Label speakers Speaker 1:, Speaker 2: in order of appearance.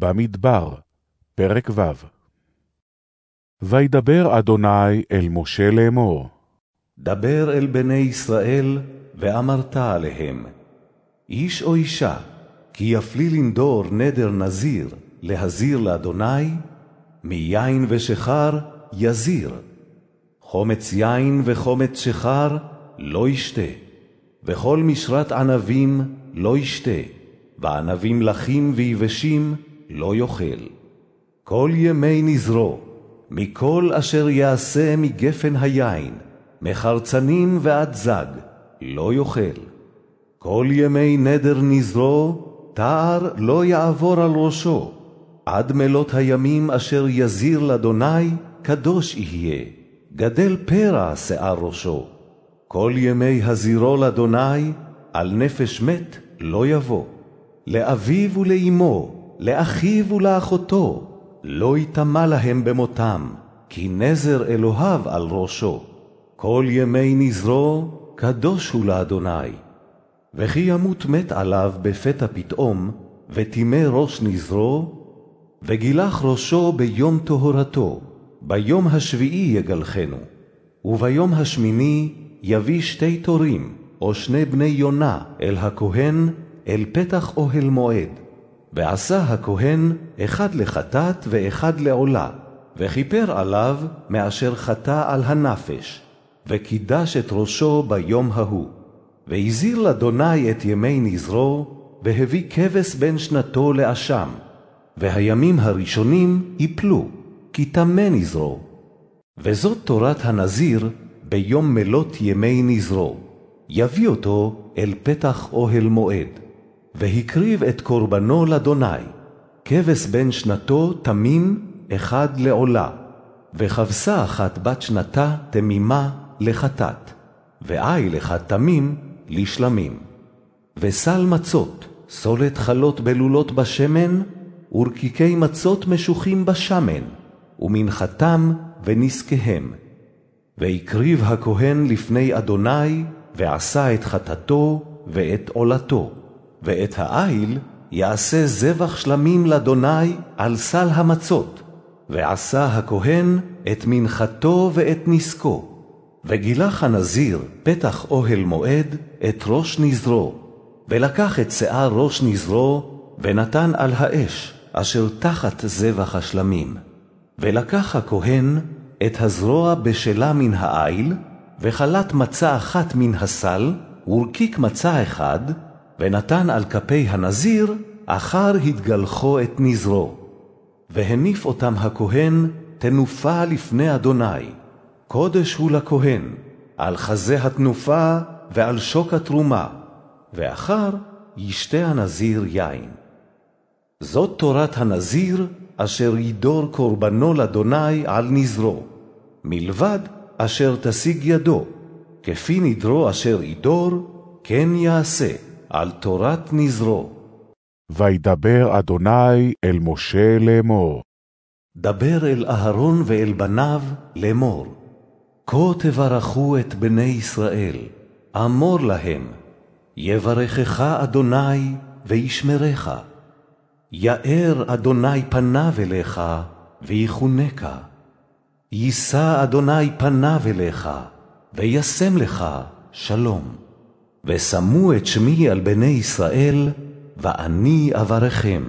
Speaker 1: במדבר, פרק ו' וידבר אדוני אל משה לאמור.
Speaker 2: דבר אל בני ישראל, ואמרת עליהם, איש או אישה, כי יפלי לנדור נדר נזיר, להזיר לאדוני, מיין ושחר יזיר. חומץ יין וחומץ שחר לא ישתה, וכל משרת ענבים לא ישתה, וענבים לחים ויבשים לא יאכל. כל ימי נזרו, מכל אשר יעשה מגפן היין, מחרצנים ועד זג, לא יאכל. כל ימי נדר נזרו, תער לא יעבור על ראשו, עד מלות הימים אשר יזיר לאדוני, קדוש יהיה, גדל פרע שיער ראשו. כל ימי הזירו לאדוני, על נפש מת לא יבוא. לאביו ולאמו, לאחיו ולאחותו, לא יטמא להם במותם, כי נזר אלוהיו על ראשו. כל ימי נזרו, קדוש הוא לאדוני. וכי ימות מת עליו בפתע פתאום, וטימא ראש נזרו, וגילח ראשו ביום טהרתו, ביום השביעי יגלחנו, וביום השמיני יביא שתי תורים, או שני בני יונה, אל הכהן, אל פתח אוהל מועד. ועשה הכהן אחד לחטאת ואחד לעולה, וכיפר עליו מאשר חטא על הנפש, וקידש את ראשו ביום ההוא. והזהיר לאדוני את ימי נזרו, והביא כבש בן שנתו לאשם. והימים הראשונים יפלו, כי טמא נזרו. וזאת תורת הנזיר ביום מלות ימי נזרו. יביא אותו אל פתח אוהל מועד. והקריב את קורבנו לאדוני, כבש בן שנתו תמים אחד לעולה, וכבשה אחת בת שנתה תמימה לחטאת, ועיל אחד תמים לשלמים. וסל מצות, סולת חלות בלולות בשמן, ורקיקי מצות משוחים בשמן, ומנחתם ונזקיהם. והקריב הכהן לפני אדוני, ועשה את חטאתו ואת עולתו. ואת העיל יעשה זבח שלמים לאדוני על סל המצות, ועשה הכהן את מנחתו ואת נסקו. וגילח הנזיר פתח אוהל מועד את ראש נזרו, ולקח את שיער ראש נזרו, ונתן על האש, אשר תחת זבח השלמים. ולקח הכהן את הזרוע בשלה מן העיל, וחלת מצה אחת מן הסל, ורקיק מצה אחד, ונתן על כפי הנזיר אחר התגלחו את נזרו. והניף אותם הכהן תנופה לפני אדוני, קודש הוא לכהן, על חזה התנופה ועל שוק התרומה, ואחר ישתה הנזיר יין. זאת תורת הנזיר אשר ידור קורבנו לאדוני על נזרו, מלבד אשר תשיג ידו, כפי נדרו אשר ידור, כן יעשה. על תורת נזרו.
Speaker 1: וידבר אדוני אל משה לאמור.
Speaker 2: דבר אל אהרון ואל בניו לאמור. כה תברכו את בני ישראל, אמור להם, יברכך אדוני וישמרך. יאר אדוני פניו אליך ויחונקה. יישא אדוני פניו אליך וישם לך שלום. ושמו את שמי על בני ישראל, ואני אברכם.